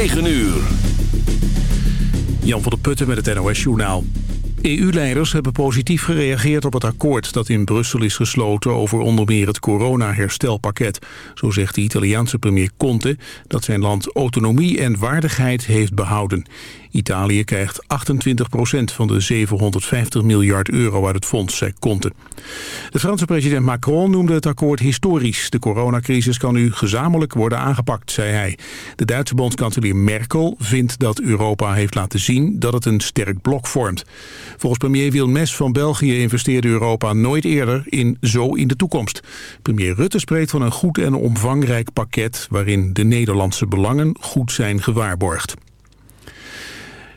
9 uur. Jan van der Putten met het NOS-journaal. EU-leiders hebben positief gereageerd op het akkoord dat in Brussel is gesloten over onder meer het corona-herstelpakket. Zo zegt de Italiaanse premier Conte dat zijn land autonomie en waardigheid heeft behouden. Italië krijgt 28% van de 750 miljard euro uit het fonds, zei Conte. De Franse president Macron noemde het akkoord historisch. De coronacrisis kan nu gezamenlijk worden aangepakt, zei hij. De Duitse bondskanselier Merkel vindt dat Europa heeft laten zien dat het een sterk blok vormt. Volgens premier Wilmes van België investeerde Europa nooit eerder in zo in de toekomst. Premier Rutte spreekt van een goed en omvangrijk pakket waarin de Nederlandse belangen goed zijn gewaarborgd.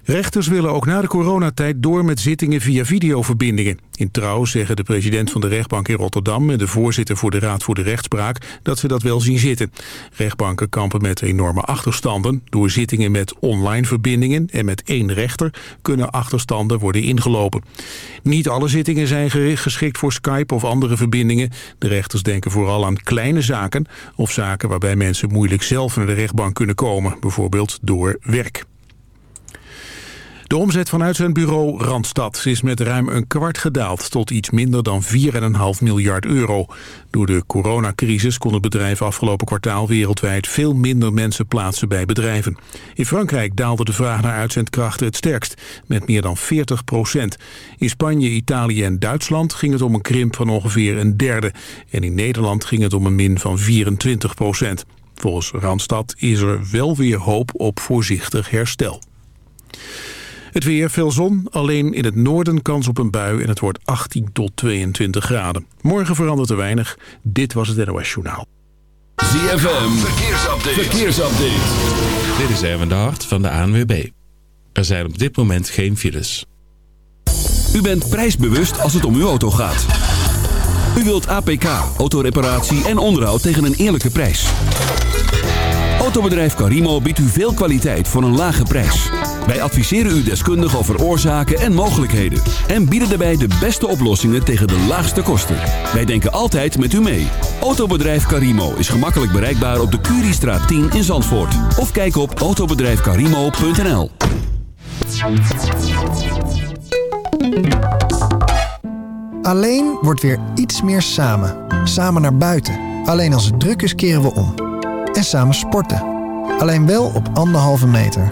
Rechters willen ook na de coronatijd door met zittingen via videoverbindingen. In trouw zeggen de president van de rechtbank in Rotterdam... en de voorzitter voor de Raad voor de Rechtspraak dat ze dat wel zien zitten. Rechtbanken kampen met enorme achterstanden. Door zittingen met online verbindingen en met één rechter... kunnen achterstanden worden ingelopen. Niet alle zittingen zijn geschikt voor Skype of andere verbindingen. De rechters denken vooral aan kleine zaken... of zaken waarbij mensen moeilijk zelf naar de rechtbank kunnen komen. Bijvoorbeeld door werk. De omzet van uitzendbureau Randstad is met ruim een kwart gedaald tot iets minder dan 4,5 miljard euro. Door de coronacrisis kon het bedrijf afgelopen kwartaal wereldwijd veel minder mensen plaatsen bij bedrijven. In Frankrijk daalde de vraag naar uitzendkrachten het sterkst, met meer dan 40 procent. In Spanje, Italië en Duitsland ging het om een krimp van ongeveer een derde. En in Nederland ging het om een min van 24 procent. Volgens Randstad is er wel weer hoop op voorzichtig herstel. Het weer, veel zon, alleen in het noorden kans op een bui en het wordt 18 tot 22 graden. Morgen verandert er weinig. Dit was het NOS Journaal. ZFM, verkeersupdate. verkeersupdate. Dit is Erwin de Hart van de ANWB. Er zijn op dit moment geen files. U bent prijsbewust als het om uw auto gaat. U wilt APK, autoreparatie en onderhoud tegen een eerlijke prijs. Autobedrijf Carimo biedt u veel kwaliteit voor een lage prijs. Wij adviseren u deskundig over oorzaken en mogelijkheden. En bieden daarbij de beste oplossingen tegen de laagste kosten. Wij denken altijd met u mee. Autobedrijf Carimo is gemakkelijk bereikbaar op de Curiestraat 10 in Zandvoort. Of kijk op autobedrijfcarimo.nl Alleen wordt weer iets meer samen. Samen naar buiten. Alleen als het druk is keren we om. En samen sporten. Alleen wel op anderhalve meter.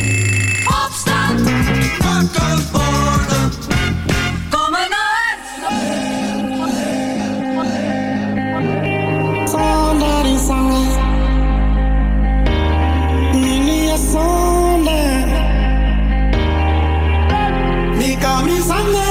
Wakker worden. Kom maar Somebody sang Nini a sonde Mi kami sange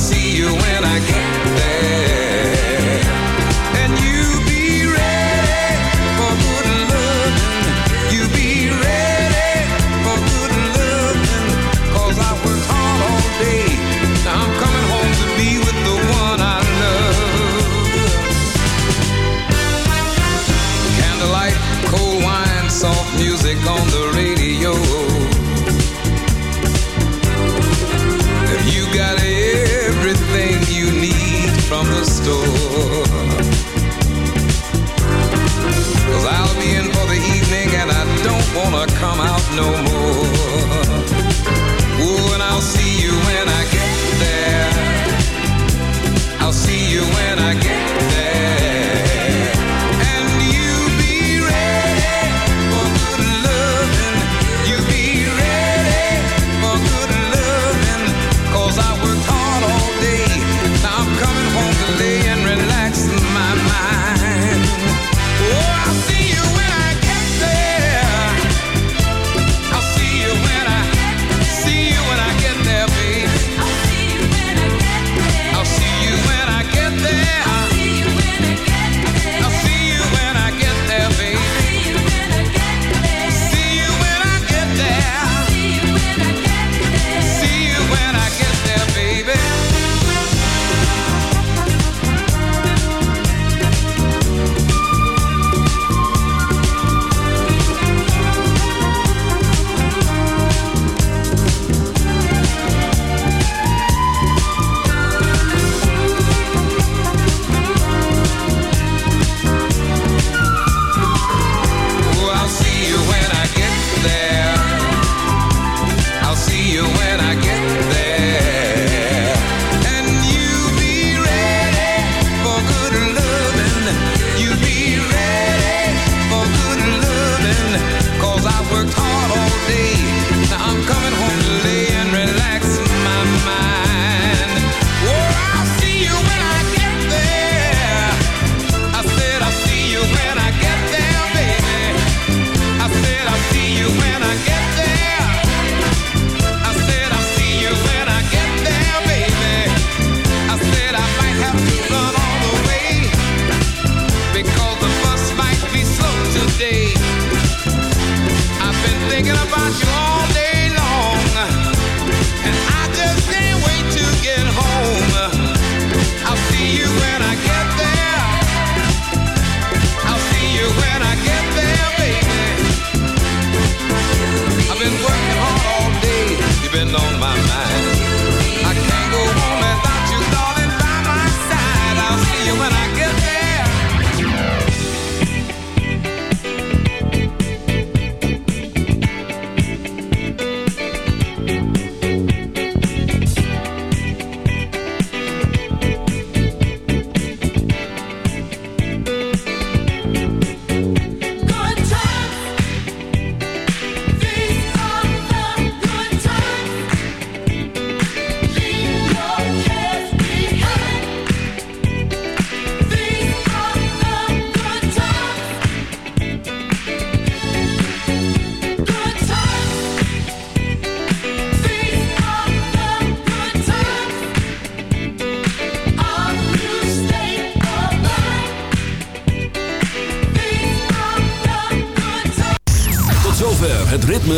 see you when I get there. store. Cause I'll be in for the evening and I don't wanna come out no more.